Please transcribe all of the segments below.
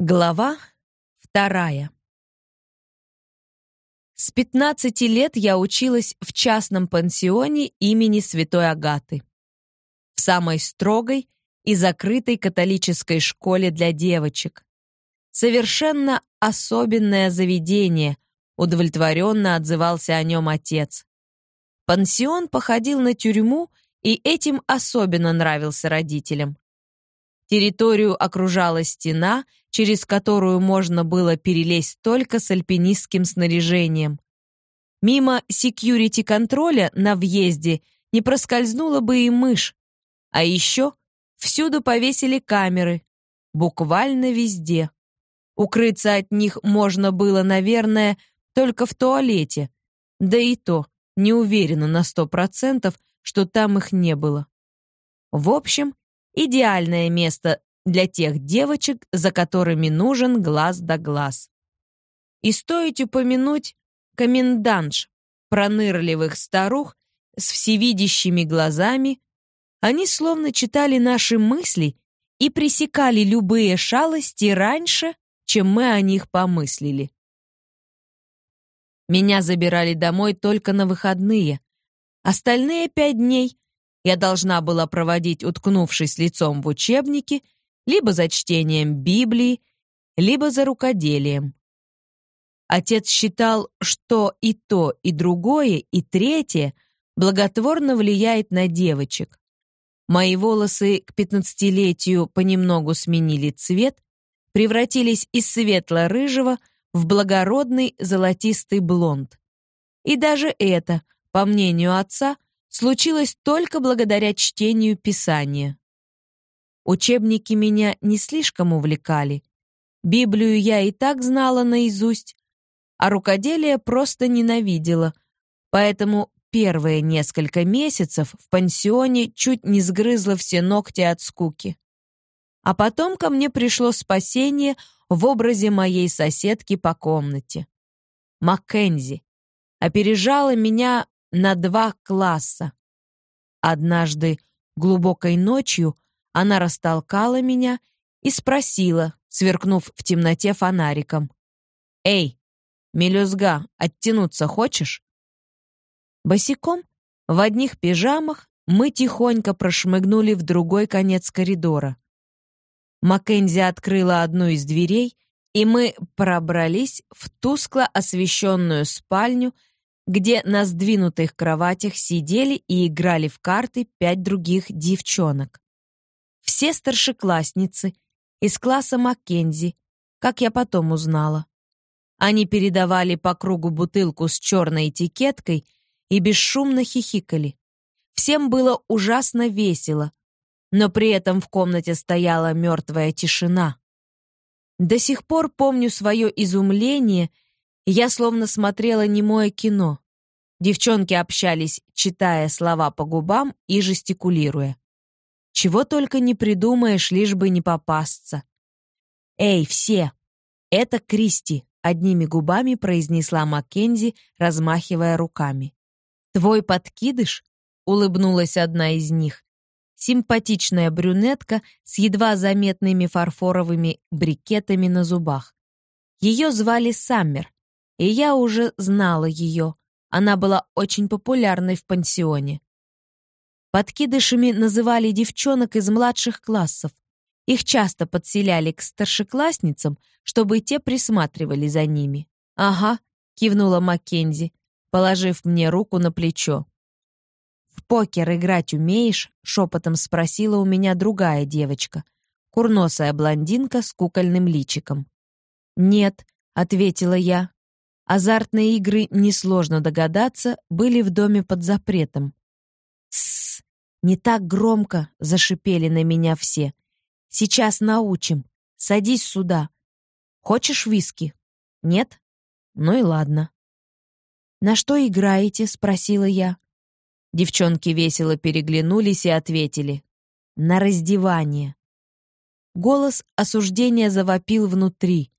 Глава вторая. С 15 лет я училась в частном пансионе имени Святой Агаты. В самой строгой и закрытой католической школе для девочек. Совершенно особенное заведение, удовлетворенно отзывался о нем отец. Пансион походил на тюрьму и этим особенно нравился родителям. Территорию окружала стена, через которую можно было перелезть только с альпинистским снаряжением. Мимо секьюрити-контроля на въезде не проскользнула бы и мышь. А еще всюду повесили камеры, буквально везде. Укрыться от них можно было, наверное, только в туалете. Да и то, не уверена на сто процентов, что там их не было. В общем, Идеальное место для тех девочек, за которыми нужен глаз да глаз. И стоит упомянуть комендантш, пронырливых старух с всевидящими глазами, они словно читали наши мысли и пресекали любые шалости раньше, чем мы о них помыслили. Меня забирали домой только на выходные. Остальные пять дней я должна была проводить, уткнувшись лицом в учебники, либо за чтением Библии, либо за рукоделием. Отец считал, что и то, и другое, и третье благотворно влияет на девочек. Мои волосы к пятнадцатилетию понемногу сменили цвет, превратились из светло-рыжего в благородный золотистый блонд. И даже это, по мнению отца, случилось только благодаря чтению Писания. Учебники меня не слишком увлекали. Библию я и так знала наизусть, а рукоделие просто ненавидела, поэтому первые несколько месяцев в пансионе чуть не сгрызла все ногти от скуки. А потом ко мне пришло спасение в образе моей соседки по комнате. Маккензи опережала меня на два класса. Однажды, глубокой ночью, она растолкала меня и спросила, сверкнув в темноте фонариком. «Эй, мелюзга, оттянуться хочешь?» Босиком, в одних пижамах, мы тихонько прошмыгнули в другой конец коридора. Маккензи открыла одну из дверей, и мы пробрались в тускло освещенную спальню где на сдвинутых кроватях сидели и играли в карты пять других девчонок. Все старшеклассницы из класса Маккензи, как я потом узнала. Они передавали по кругу бутылку с черной этикеткой и бесшумно хихикали. Всем было ужасно весело, но при этом в комнате стояла мертвая тишина. До сих пор помню свое изумление — я словно смотрела немое кино. Девчонки общались, читая слова по губам и жестикулируя. Чего только не придумаешь, лишь бы не попасться. «Эй, все! Это Кристи!» — одними губами произнесла Маккензи, размахивая руками. «Твой подкидыш?» — улыбнулась одна из них. Симпатичная брюнетка с едва заметными фарфоровыми брикетами на зубах. Ее звали Саммер, и я уже знала ее. Она была очень популярной в пансионе. Подкидышами называли девчонок из младших классов. Их часто подселяли к старшеклассницам, чтобы те присматривали за ними. «Ага», — кивнула Маккензи, положив мне руку на плечо. «В покер играть умеешь?» — шепотом спросила у меня другая девочка, курносая блондинка с кукольным личиком. «Нет», — ответила я. Азартные игры, несложно догадаться, были в доме под запретом. «Тссс! Не так громко!» — зашипели на меня все. «Сейчас научим. Садись сюда. Хочешь виски? Нет? Ну и ладно». «На что играете?» — спросила я. Девчонки весело переглянулись и ответили. «На раздевание». Голос осуждения завопил внутри.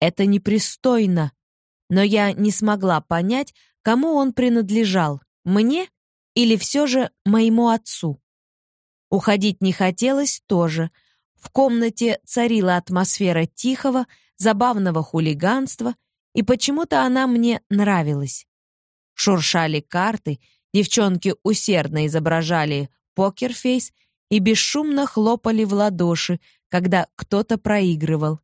«Это непристойно!» Но я не смогла понять, кому он принадлежал, мне или все же моему отцу. Уходить не хотелось тоже, В комнате царила атмосфера тихого, забавного хулиганства, и почему-то она мне нравилась. Шуршали карты, девчонки усердно изображали покерфейс и бесшумно хлопали в ладоши, когда кто-то проигрывал.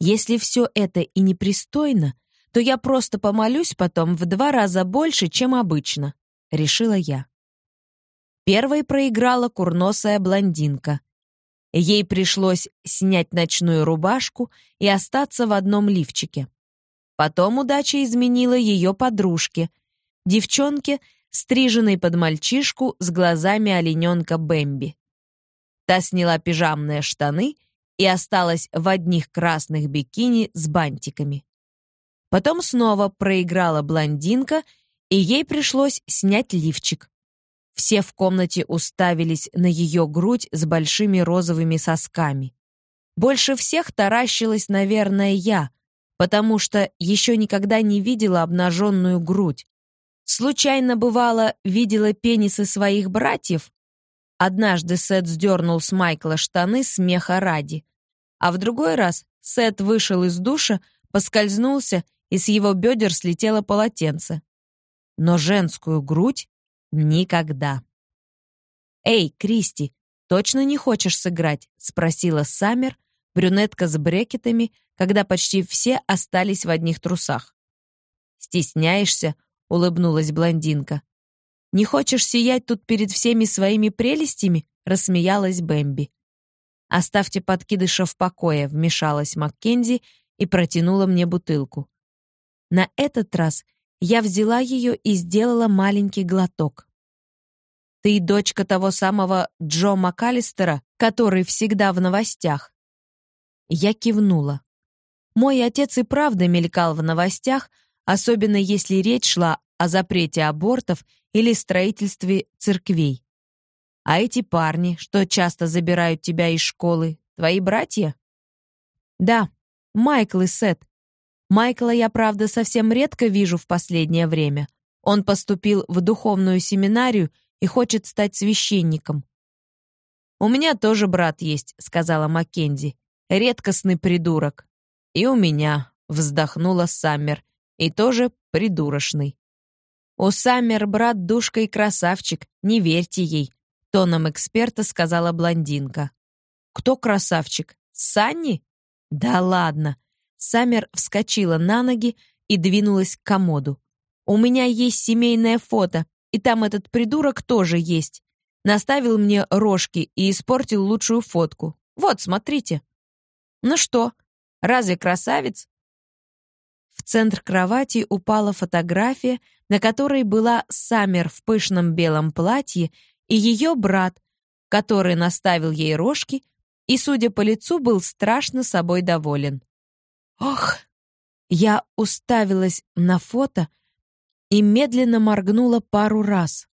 Если все это и непристойно, то я просто помолюсь потом в два раза больше, чем обычно, решила я. Первой проиграла курносая блондинка. Ей пришлось снять ночную рубашку и остаться в одном лифчике. Потом удача изменила ее подружке, девчонке, стриженной под мальчишку с глазами олененка Бэмби. Та сняла пижамные штаны и осталась в одних красных бикини с бантиками. Потом снова проиграла блондинка, и ей пришлось снять лифчик. Все в комнате уставились на ее грудь с большими розовыми сосками. Больше всех таращилась, наверное, я, потому что еще никогда не видела обнаженную грудь. Случайно, бывало, видела пенисы своих братьев, Однажды Сет сдернул с Майкла штаны смеха ради. А в другой раз Сет вышел из душа, поскользнулся, и с его бедер слетело полотенце. Но женскую грудь — никогда. «Эй, Кристи, точно не хочешь сыграть?» — спросила Саммер, брюнетка с брекетами, когда почти все остались в одних трусах. «Стесняешься?» — улыбнулась блондинка. «Не хочешь сиять тут перед всеми своими прелестями?» — рассмеялась Бэмби. «Оставьте подкидыша в покое», — вмешалась Маккензи и протянула мне бутылку. На этот раз я взяла ее и сделала маленький глоток. «Ты дочка того самого Джо МакАлистера, который всегда в новостях?» Я кивнула. Мой отец и правда мелькал в новостях, особенно если речь шла о запрете абортов или строительстве церквей. А эти парни, что часто забирают тебя из школы, твои братья? Да, Майкл и Сет. Майкла я, правда, совсем редко вижу в последнее время. Он поступил в духовную семинарию и хочет стать священником. «У меня тоже брат есть», — сказала Маккензи. «Редкостный придурок». «И у меня», — вздохнула Саммер. «И тоже придурочный». «У Саммер брат душка и красавчик, не верьте ей», — тоном эксперта сказала блондинка. «Кто красавчик? Санни?» «Да ладно». Саммер вскочила на ноги и двинулась к комоду. «У меня есть семейное фото, и там этот придурок тоже есть. Наставил мне рожки и испортил лучшую фотку. Вот, смотрите». «Ну что, разве красавец?» В центр кровати упала фотография, на которой была Саммер в пышном белом платье и ее брат, который наставил ей рожки и, судя по лицу, был страшно собой доволен. «Ох!» Я уставилась на фото и медленно моргнула пару раз.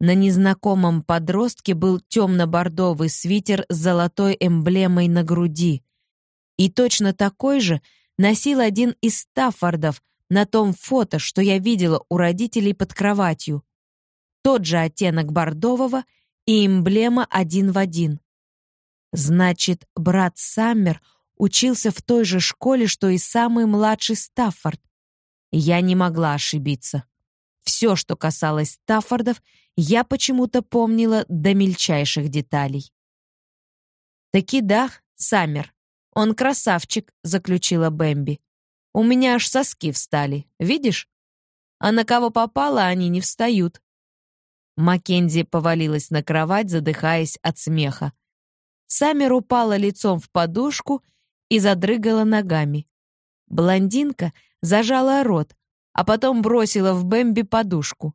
На незнакомом подростке был темно-бордовый свитер с золотой эмблемой на груди. И точно такой же носил один из Стаффордов, на том фото, что я видела у родителей под кроватью. Тот же оттенок бордового и эмблема один в один. Значит, брат Саммер учился в той же школе, что и самый младший Стаффорд. Я не могла ошибиться. Все, что касалось Стаффордов, я почему-то помнила до мельчайших деталей. «Таки да, Саммер, он красавчик», — заключила Бэмби. У меня аж соски встали, видишь? А на кого попало, они не встают. Маккензи повалилась на кровать, задыхаясь от смеха. Саммер упала лицом в подушку и задрыгала ногами. Блондинка зажала рот, а потом бросила в Бэмби подушку.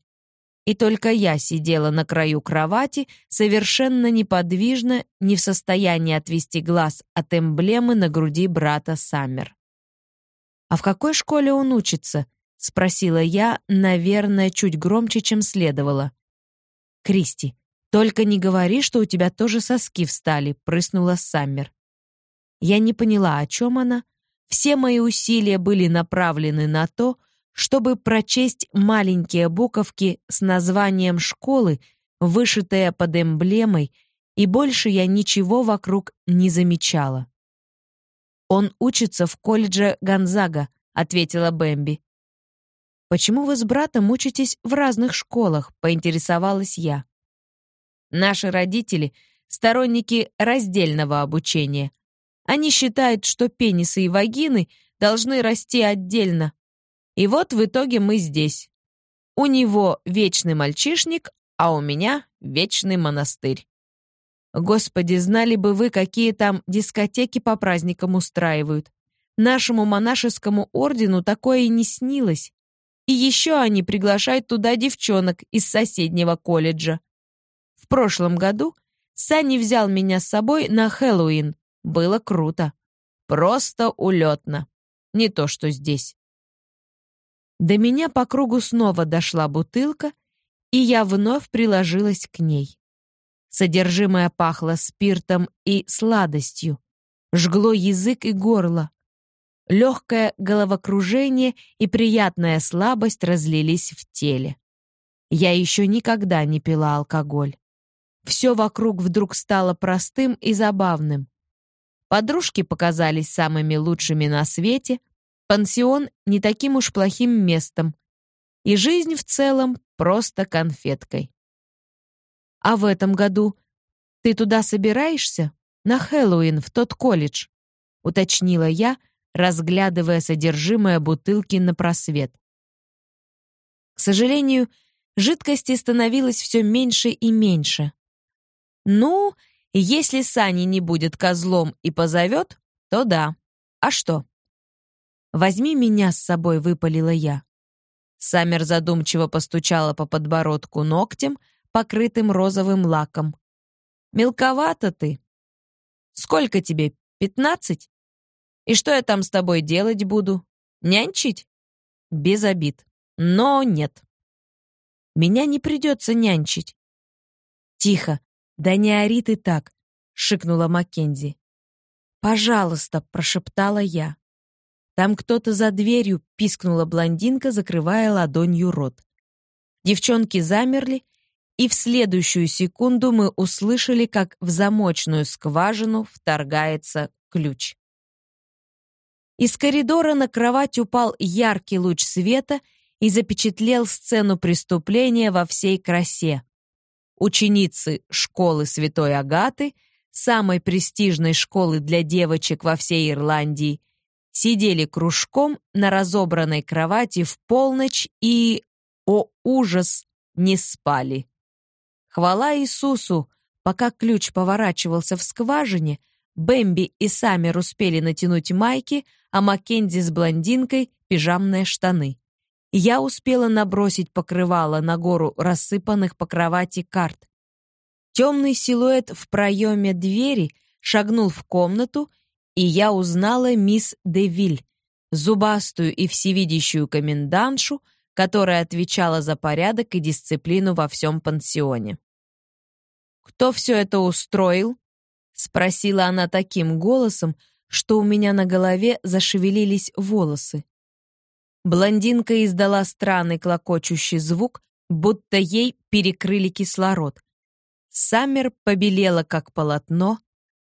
И только я сидела на краю кровати, совершенно неподвижно, не в состоянии отвести глаз от эмблемы на груди брата Саммер. «А в какой школе он учится?» — спросила я, наверное, чуть громче, чем следовало. «Кристи, только не говори, что у тебя тоже соски встали», — прыснула Саммер. Я не поняла, о чем она. Все мои усилия были направлены на то, чтобы прочесть маленькие буковки с названием школы, вышитые под эмблемой, и больше я ничего вокруг не замечала. «Он учится в колледже Гонзага», — ответила Бэмби. «Почему вы с братом учитесь в разных школах?» — поинтересовалась я. «Наши родители — сторонники раздельного обучения. Они считают, что пенисы и вагины должны расти отдельно. И вот в итоге мы здесь. У него вечный мальчишник, а у меня вечный монастырь. Господи, знали бы вы, какие там дискотеки по праздникам устраивают. Нашему монашескому ордену такое и не снилось. И еще они приглашают туда девчонок из соседнего колледжа. В прошлом году Санни взял меня с собой на Хэллоуин. Было круто. Просто улетно. Не то, что здесь. До меня по кругу снова дошла бутылка, и я вновь приложилась к ней. Содержимое пахло спиртом и сладостью, жгло язык и горло. Легкое головокружение и приятная слабость разлились в теле. Я еще никогда не пила алкоголь. Все вокруг вдруг стало простым и забавным. Подружки показались самыми лучшими на свете, пансион не таким уж плохим местом, и жизнь в целом просто конфеткой. «А в этом году ты туда собираешься? На Хэллоуин, в тот колледж?» — уточнила я, разглядывая содержимое бутылки на просвет. К сожалению, жидкости становилось все меньше и меньше. Ну, если Сани не будет козлом и позовет, то да. А что? «Возьми меня с собой», — выпалила я. Саммер задумчиво постучала по подбородку ногтем, покрытым розовым лаком. «Мелковато ты. Сколько тебе, пятнадцать? И что я там с тобой делать буду? Нянчить? Без обид. Но нет. Меня не придется нянчить. Тихо. Да не ори ты так, шикнула Маккензи. Пожалуйста, прошептала я. Там кто-то за дверью, пискнула блондинка, закрывая ладонью рот. Девчонки замерли, и в следующую секунду мы услышали, как в замочную скважину вторгается ключ. Из коридора на кровать упал яркий луч света и запечатлел сцену преступления во всей красе. Ученицы школы Святой Агаты, самой престижной школы для девочек во всей Ирландии, сидели кружком на разобранной кровати в полночь и, о ужас, не спали. Хвала Иисусу, пока ключ поворачивался в скважине, Бэмби и Саммер успели натянуть майки, а Маккензи с блондинкой — пижамные штаны. Я успела набросить покрывало на гору рассыпанных по кровати карт. Темный силуэт в проеме двери шагнул в комнату, и я узнала мисс Девиль, зубастую и всевидящую комендантшу, которая отвечала за порядок и дисциплину во всем пансионе. «Кто все это устроил?» Спросила она таким голосом, что у меня на голове зашевелились волосы. Блондинка издала странный клокочущий звук, будто ей перекрыли кислород. Саммер побелела, как полотно,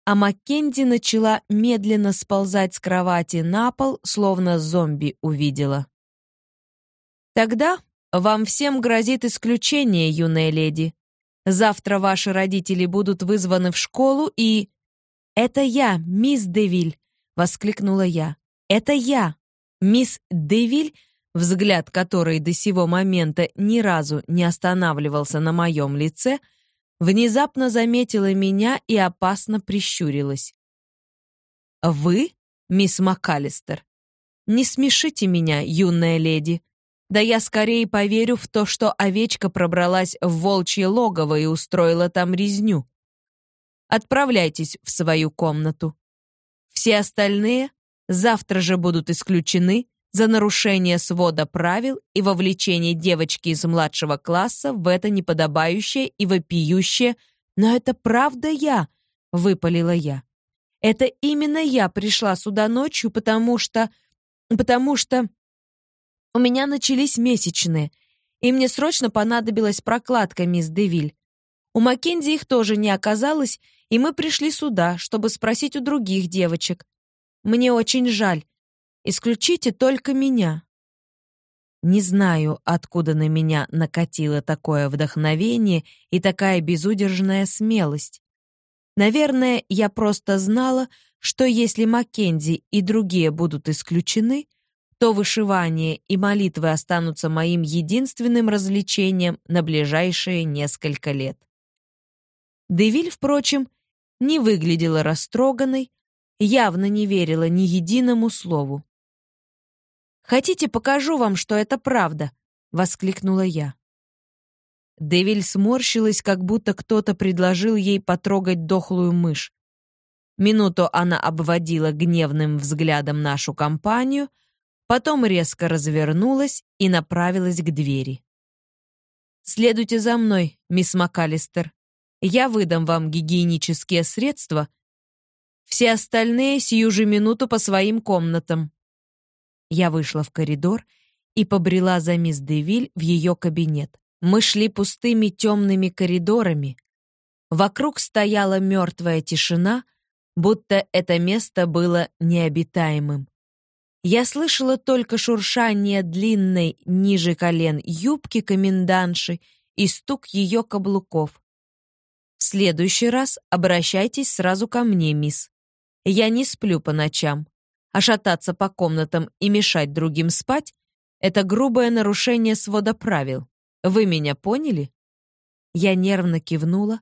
а Маккенди начала медленно сползать с кровати на пол, словно зомби увидела. «Тогда вам всем грозит исключение, юная леди», Завтра ваши родители будут вызваны в школу и...» «Это я, мисс Девиль!» — воскликнула я. «Это я!» Мисс Девиль, взгляд которой до сего момента ни разу не останавливался на моем лице, внезапно заметила меня и опасно прищурилась. «Вы, мисс МакАлистер? Не смешите меня, юная леди. Да я скорее поверю в то, что овечка пробралась в волчье логово и устроила там резню. Отправляйтесь в свою комнату. Все остальные завтра же будут исключены за нарушение свода правил и вовлечение девочки из младшего класса в это неподобающее и вопиющее «Но это правда я!» — выпалила я. «Это именно я пришла сюда ночью, потому что... потому что...» У меня начались месячные, и мне срочно понадобилась прокладка, мисс Девиль. У Маккензи их тоже не оказалось, и мы пришли сюда, чтобы спросить у других девочек. Мне очень жаль. Исключите только меня. Не знаю, откуда на меня накатило такое вдохновение и такая безудержная смелость. Наверное, я просто знала, что если Маккензи и другие будут исключены, то вышивание и молитвы останутся моим единственным развлечением на ближайшие несколько лет. Девиль, впрочем, не выглядела растроганной, явно не верила ни единому слову. «Хотите, покажу вам, что это правда?» — воскликнула я. Девиль сморщилась, как будто кто-то предложил ей потрогать дохлую мышь. Минуту она обводила гневным взглядом нашу компанию, потом резко развернулась и направилась к двери. «Следуйте за мной, мисс МакАлистер. Я выдам вам гигиенические средства. Все остальные сию же минуту по своим комнатам». Я вышла в коридор и побрела за мисс Девиль в ее кабинет. Мы шли пустыми темными коридорами. Вокруг стояла мертвая тишина, будто это место было необитаемым. Я слышала только шуршание длинной ниже колен юбки комендантши и стук ее каблуков. В следующий раз обращайтесь сразу ко мне, мисс. Я не сплю по ночам, а шататься по комнатам и мешать другим спать — это грубое нарушение свода правил. Вы меня поняли? Я нервно кивнула.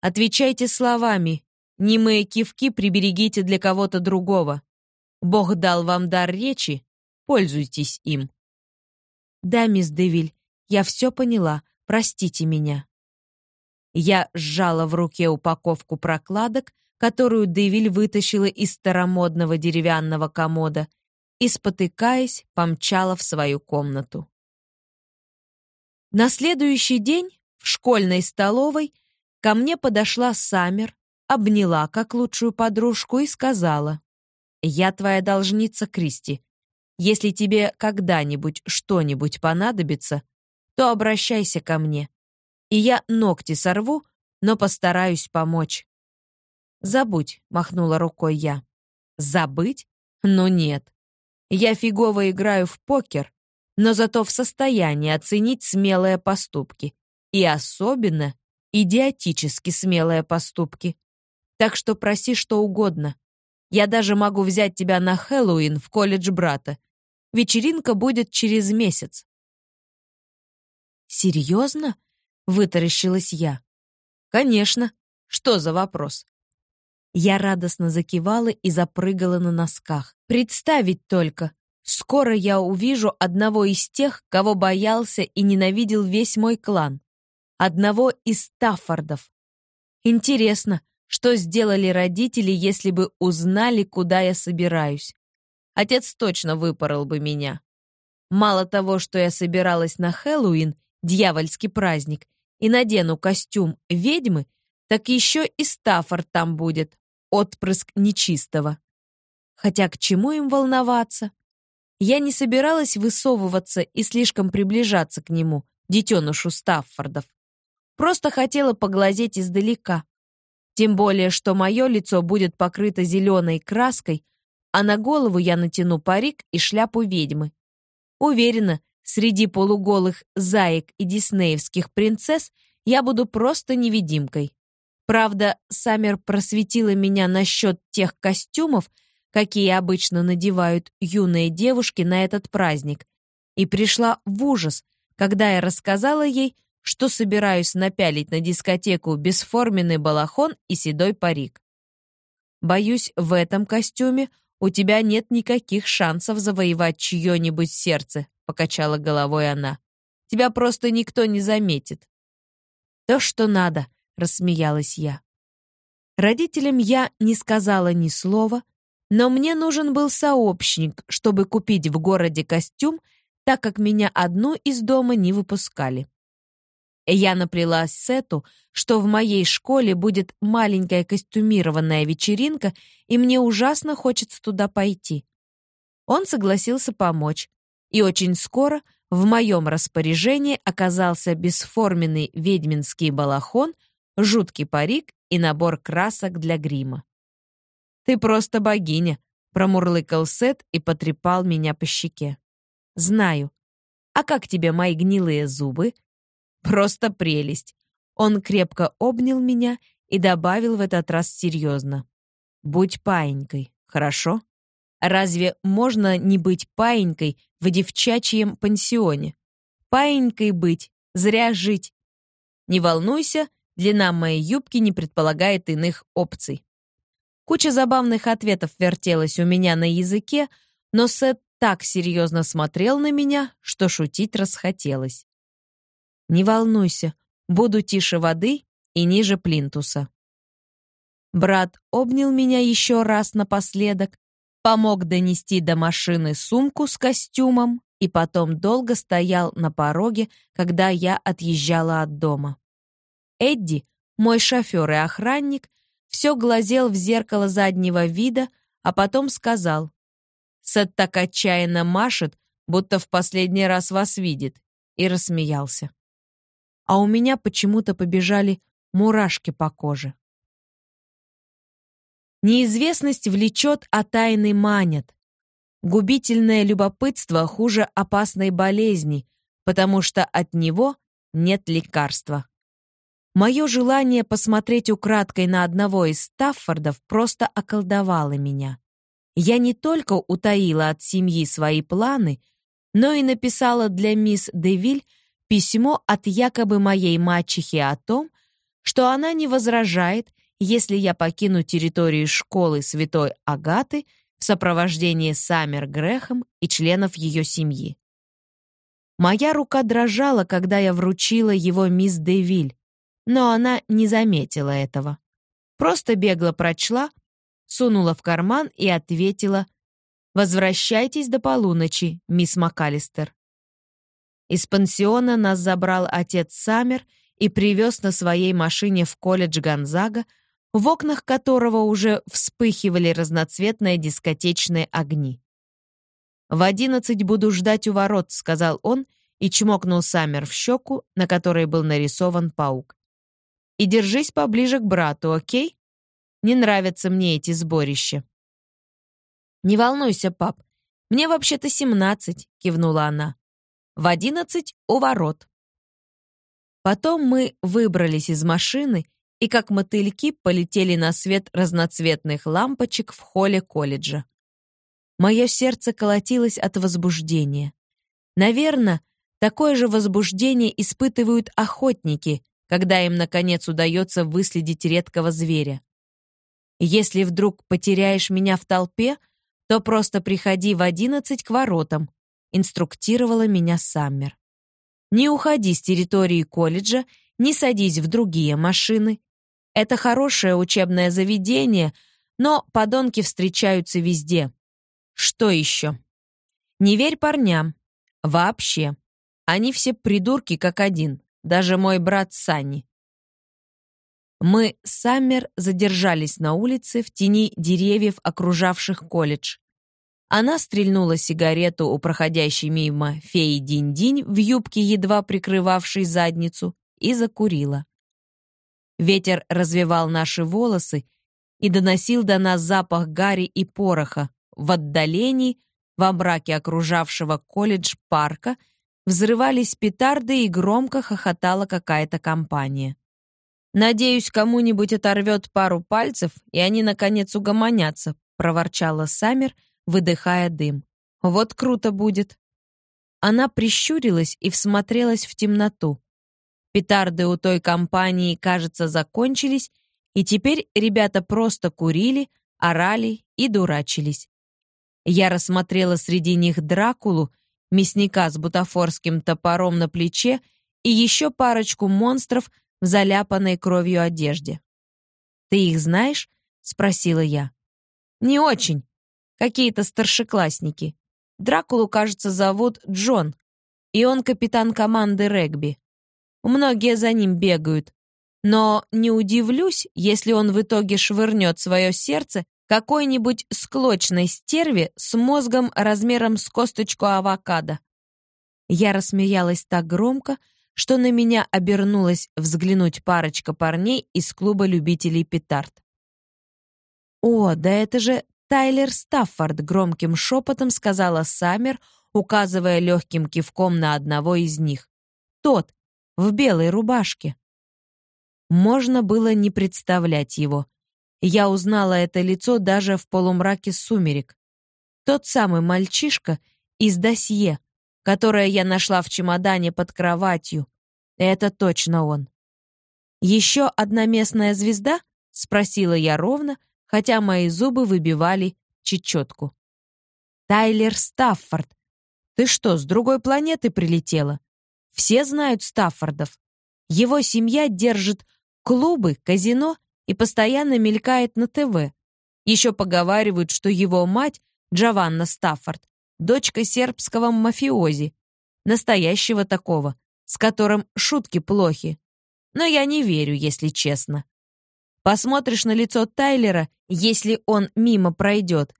Отвечайте словами. Немые кивки приберегите для кого-то другого. Бог дал вам дар речи, пользуйтесь им. Да, мисс Девиль, я все поняла, простите меня. Я сжала в руке упаковку прокладок, которую Девиль вытащила из старомодного деревянного комода и, спотыкаясь, помчала в свою комнату. На следующий день в школьной столовой ко мне подошла Самер, обняла как лучшую подружку и сказала, я твоя должница, Кристи. Если тебе когда-нибудь что-нибудь понадобится, то обращайся ко мне. И я ногти сорву, но постараюсь помочь. Забудь, махнула рукой я. Забыть? Ну нет. Я фигово играю в покер, но зато в состоянии оценить смелые поступки. И особенно идиотически смелые поступки. Так что проси что угодно. Я даже могу взять тебя на Хэллоуин в колледж брата. Вечеринка будет через месяц». «Серьезно?» — вытаращилась я. «Конечно. Что за вопрос?» Я радостно закивала и запрыгала на носках. Представить только. Скоро я увижу одного из тех, кого боялся и ненавидел весь мой клан. Одного из Стаффордов. Интересно, что сделали родители, если бы узнали, куда я собираюсь? Отец точно выпорол бы меня. Мало того, что я собиралась на Хэллоуин, дьявольский праздник, и надену костюм ведьмы, так еще и Стаффорд там будет, отпрыск нечистого. Хотя к чему им волноваться? Я не собиралась высовываться и слишком приближаться к нему, детенышу Стаффордов. Просто хотела поглазеть издалека. Тем более, что мое лицо будет покрыто зеленой краской, а на голову я натяну парик и шляпу ведьмы. Уверена, среди полуголых заек и диснеевских принцесс я буду просто невидимкой. Правда, Саммер просветила меня насчет тех костюмов, какие обычно надевают юные девушки на этот праздник, и пришла в ужас, когда я рассказала ей, что собираюсь напялить на дискотеку бесформенный балахон и седой парик. Боюсь, в этом костюме у тебя нет никаких шансов завоевать чье-нибудь сердце, покачала головой она. Тебя просто никто не заметит. То, что надо, рассмеялась я. Родителям я не сказала ни слова, но мне нужен был сообщник, чтобы купить в городе костюм, так как меня одну из дома не выпускали. Я наплела Сету, что в моей школе будет маленькая костюмированная вечеринка, и мне ужасно хочется туда пойти. Он согласился помочь, и очень скоро в моем распоряжении оказался бесформенный ведьминский балахон, жуткий парик и набор красок для грима. «Ты просто богиня», — промурлыкал Сет и потрепал меня по щеке. «Знаю. А как тебе мои гнилые зубы?» «Просто прелесть». Он крепко обнял меня и добавил в этот раз серьезно. «Будь паинькой, хорошо? Разве можно не быть паинькой в девчачьем пансионе? Паинькой быть, зря жить. Не волнуйся, длина моей юбки не предполагает иных опций». Куча забавных ответов вертелась у меня на языке, но Сет так серьезно смотрел на меня, что шутить расхотелось. «Не волнуйся, буду тише воды и ниже плинтуса». Брат обнял меня еще раз напоследок, помог донести до машины сумку с костюмом и потом долго стоял на пороге, когда я отъезжала от дома. Эдди, мой шофер и охранник, все глазел в зеркало заднего вида, а потом сказал. Сет так отчаянно машет, будто в последний раз вас видит, и рассмеялся. А у меня почему-то побежали мурашки по коже. Неизвестность влечет, а тайны манят. Губительное любопытство хуже опасной болезни, потому что от него нет лекарства. Мое желание посмотреть украдкой на одного из Стаффордов просто околдовало меня. Я не только утаила от семьи свои планы, но и написала для мисс Девиль письмо от якобы моей мачехи о том, что она не возражает, если я покину территорию школы святой Агаты в сопровождении Саммер Грехом и членов ее семьи. Моя рука дрожала, когда я вручила его мисс Девиль, но она не заметила этого. Просто бегло прочла, сунула в карман и ответила «Возвращайтесь до полуночи, мисс МакАлистер». Из пансиона нас забрал отец Саммер и привез на своей машине в колледж Гонзага, в окнах которого уже вспыхивали разноцветные дискотечные огни. «В одиннадцать буду ждать у ворот», — сказал он и чмокнул Саммер в щеку, на которой был нарисован паук. «И держись поближе к брату, окей? Не нравятся мне эти сборища». «Не волнуйся, пап, мне вообще-то семнадцать», — кивнула она. «В одиннадцать у ворот». Потом мы выбрались из машины и как мотыльки полетели на свет разноцветных лампочек в холле колледжа. Мое сердце колотилось от возбуждения. Наверное, такое же возбуждение испытывают охотники, когда им, наконец, удается выследить редкого зверя. Если вдруг потеряешь меня в толпе, то просто приходи в одиннадцать к воротам, инструктировала меня Саммер. Не уходи с территории колледжа, не садись в другие машины, это хорошее учебное заведение, но подонки встречаются везде. Что еще? Не верь парням. Вообще. Они все придурки как один. Даже мой брат Санни. Мы с Саммер задержались на улице в тени деревьев, окружавших колледж. Она стрельнула сигарету у проходящей мимо феи Динь-Динь в юбке, едва прикрывавшей задницу, и закурила. Ветер развивал наши волосы и доносил до нас запах гари и пороха. В отдалении, во мраке окружавшего колледж парка, взрывались петарды и громко хохотала какая-то компания. «Надеюсь, кому-нибудь оторвет пару пальцев, и они, наконец, угомонятся», проворчала Саммер, выдыхая дым. «Вот круто будет». Она прищурилась и всмотрелась в темноту. Петарды у той компании, кажется, закончились, и теперь ребята просто курили, орали и дурачились. Я рассмотрела среди них Дракулу, мясника с бутафорским топором на плече и еще парочку монстров в заляпанной кровью одежде. «Ты их знаешь?» — спросила я. «Не очень. Какие-то старшеклассники. Дракулу, кажется, зовут Джон, и он капитан команды регби. Многие за ним бегают. Но не удивлюсь, если он в итоге швырнет свое сердце какой-нибудь склочной стерве с мозгом размером с косточку авокадо. Я рассмеялась так громко, что на меня обернулась взглянуть парочка парней из клуба любителей петард. «О, да это же Тайлер Стаффорд!» — громким шепотом сказала Саммер, указывая легким кивком на одного из них. «Тот, в белой рубашке». Можно было не представлять его. Я узнала это лицо даже в полумраке сумерек. Тот самый мальчишка из досье, которое я нашла в чемодане под кроватью. Это точно он. «Еще одна местная звезда?» — спросила я ровно, хотя мои зубы выбивали чечетку. «Тайлер Стаффорд. Ты что, с другой планеты прилетела? Все знают Стаффордов. Его семья держит клубы, казино и постоянно мелькает на ТВ. Еще поговаривают, что его мать, Джованна Стаффорд, дочка сербского мафиози, настоящего такого, с которым шутки плохи. Но я не верю, если честно. Посмотришь на лицо Тайлера, если он мимо пройдет.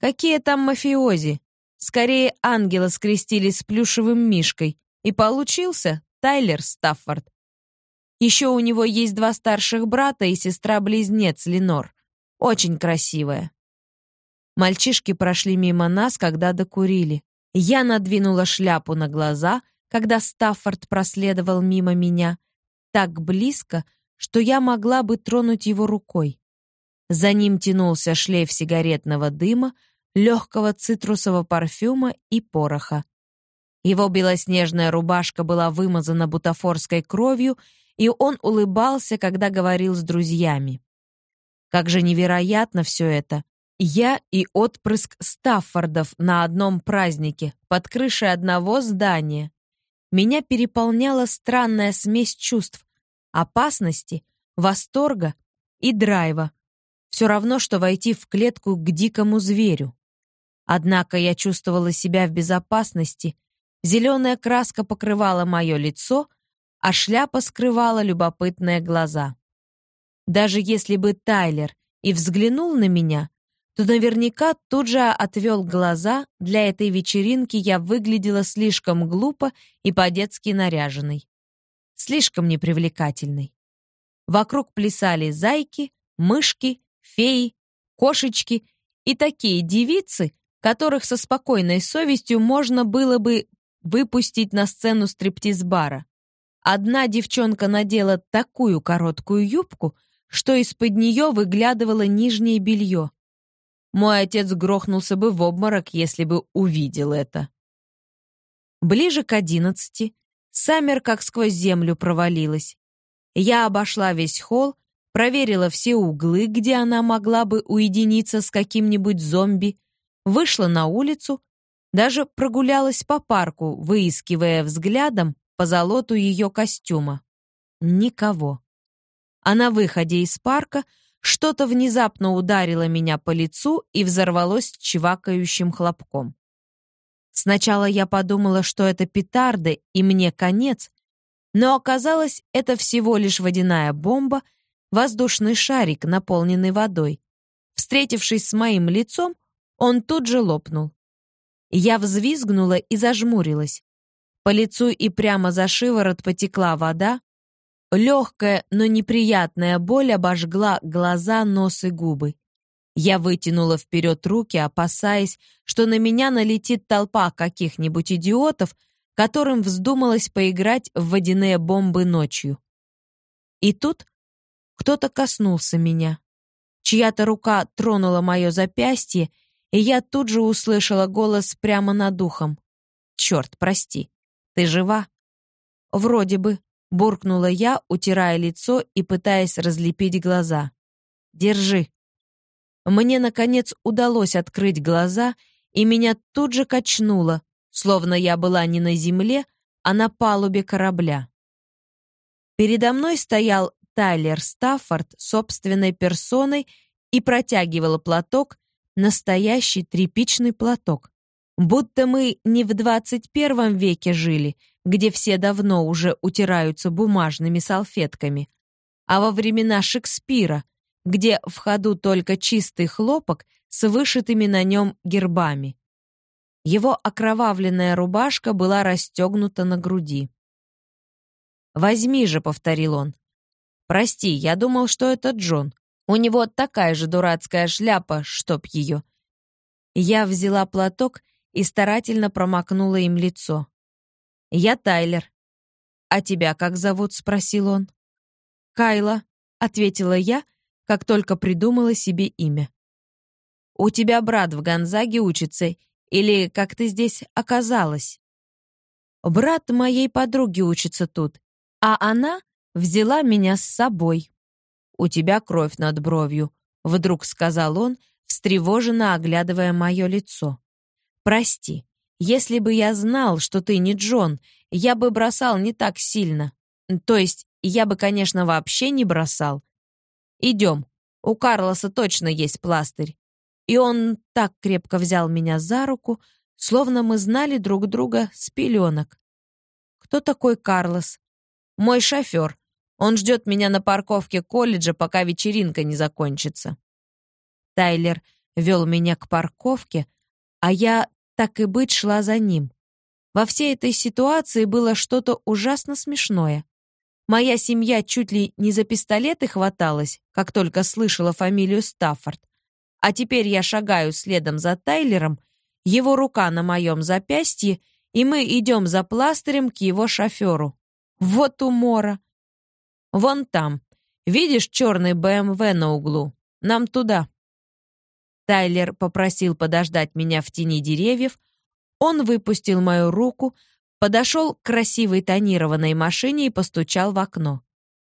Какие там мафиози? Скорее, ангела скрестили с плюшевым мишкой. И получился Тайлер Стаффорд. Еще у него есть два старших брата и сестра-близнец Ленор. Очень красивая. Мальчишки прошли мимо нас, когда докурили. Я надвинула шляпу на глаза, когда Стаффорд проследовал мимо меня, так близко, что я могла бы тронуть его рукой. За ним тянулся шлейф сигаретного дыма, легкого цитрусового парфюма и пороха. Его белоснежная рубашка была вымазана бутафорской кровью, и он улыбался, когда говорил с друзьями. Как же невероятно все это! Я и отпрыск Стаффордов на одном празднике, под крышей одного здания. Меня переполняла странная смесь чувств, опасности, восторга и драйва. Все равно, что войти в клетку к дикому зверю. Однако я чувствовала себя в безопасности. Зеленая краска покрывала мое лицо, а шляпа скрывала любопытные глаза. Даже если бы Тайлер и взглянул на меня, то наверняка тут же отвел глаза, для этой вечеринки я выглядела слишком глупо и по-детски наряженной слишком непривлекательной. Вокруг плясали зайки, мышки, феи, кошечки и такие девицы, которых со спокойной совестью можно было бы выпустить на сцену стриптиз-бара. Одна девчонка надела такую короткую юбку, что из-под нее выглядывало нижнее белье. Мой отец грохнулся бы в обморок, если бы увидел это. Ближе к одиннадцати Саммер как сквозь землю провалилась. Я обошла весь холл, проверила все углы, где она могла бы уединиться с каким-нибудь зомби, вышла на улицу, даже прогулялась по парку, выискивая взглядом по золоту ее костюма. Никого. А на выходе из парка что-то внезапно ударило меня по лицу и взорвалось чвакающим хлопком. Сначала я подумала, что это петарды и мне конец, но оказалось, это всего лишь водяная бомба, воздушный шарик, наполненный водой. Встретившись с моим лицом, он тут же лопнул. Я взвизгнула и зажмурилась. По лицу и прямо за шиворот потекла вода. Легкая, но неприятная боль обожгла глаза, нос и губы. Я вытянула вперед руки, опасаясь, что на меня налетит толпа каких-нибудь идиотов, которым вздумалось поиграть в водяные бомбы ночью. И тут кто-то коснулся меня. Чья-то рука тронула мое запястье, и я тут же услышала голос прямо над ухом. «Черт, прости, ты жива?» «Вроде бы», — буркнула я, утирая лицо и пытаясь разлепить глаза. «Держи». Мне, наконец, удалось открыть глаза, и меня тут же качнуло, словно я была не на земле, а на палубе корабля. Передо мной стоял Тайлер Стаффорд собственной персоной и протягивал платок, настоящий тряпичный платок. Будто мы не в 21 веке жили, где все давно уже утираются бумажными салфетками, а во времена Шекспира, где в ходу только чистый хлопок с вышитыми на нем гербами. Его окровавленная рубашка была расстегнута на груди. «Возьми же», — повторил он. «Прости, я думал, что это Джон. У него такая же дурацкая шляпа, чтоб ее». Я взяла платок и старательно промокнула им лицо. «Я Тайлер». «А тебя как зовут?» — спросил он. «Кайла», — ответила я, как только придумала себе имя. «У тебя брат в Гонзаге учится, или как ты здесь оказалась?» «Брат моей подруги учится тут, а она взяла меня с собой». «У тебя кровь над бровью», — вдруг сказал он, встревоженно оглядывая мое лицо. «Прости, если бы я знал, что ты не Джон, я бы бросал не так сильно. То есть я бы, конечно, вообще не бросал. Идем, у Карлоса точно есть пластырь. И он так крепко взял меня за руку, словно мы знали друг друга с пеленок. Кто такой Карлос? Мой шофер. Он ждет меня на парковке колледжа, пока вечеринка не закончится. Тайлер вел меня к парковке, а я, так и быть, шла за ним. Во всей этой ситуации было что-то ужасно смешное. Моя семья чуть ли не за пистолеты хваталась, как только слышала фамилию Стаффорд. А теперь я шагаю следом за Тайлером, его рука на моем запястье, и мы идем за пластырем к его шоферу. Вот умора. Вон там. Видишь черный БМВ на углу? Нам туда. Тайлер попросил подождать меня в тени деревьев. Он выпустил мою руку, подошел к красивой тонированной машине и постучал в окно.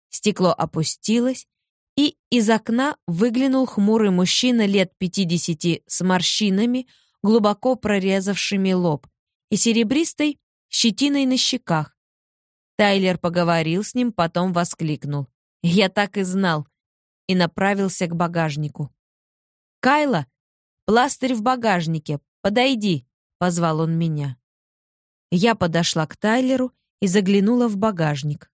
Стекло опустилось, и из окна выглянул хмурый мужчина лет 50 с морщинами, глубоко прорезавшими лоб, и серебристой щетиной на щеках. Тайлер поговорил с ним, потом воскликнул. «Я так и знал!» и направился к багажнику. «Кайла, пластырь в багажнике, подойди!» — позвал он меня. Я подошла к Тайлеру и заглянула в багажник.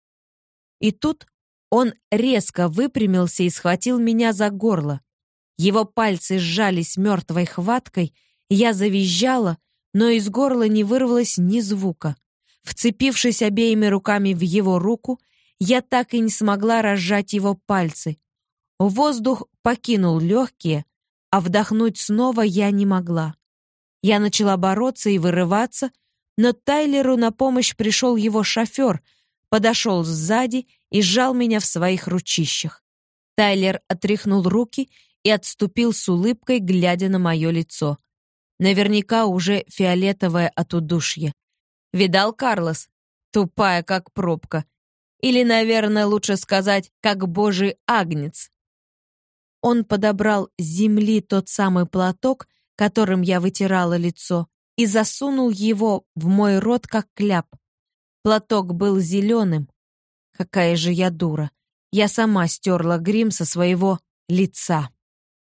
И тут он резко выпрямился и схватил меня за горло. Его пальцы сжались мертвой хваткой, я завизжала, но из горла не вырвалось ни звука. Вцепившись обеими руками в его руку, я так и не смогла разжать его пальцы. Воздух покинул легкие, а вдохнуть снова я не могла. Я начала бороться и вырываться, но Тайлеру на помощь пришел его шофер, подошел сзади и сжал меня в своих ручищах. Тайлер отряхнул руки и отступил с улыбкой, глядя на мое лицо. Наверняка уже фиолетовое от удушья. Видал, Карлос? Тупая, как пробка. Или, наверное, лучше сказать, как божий агнец. Он подобрал с земли тот самый платок, которым я вытирала лицо, и засунул его в мой рот, как кляп. Платок был зеленым. Какая же я дура. Я сама стерла грим со своего лица.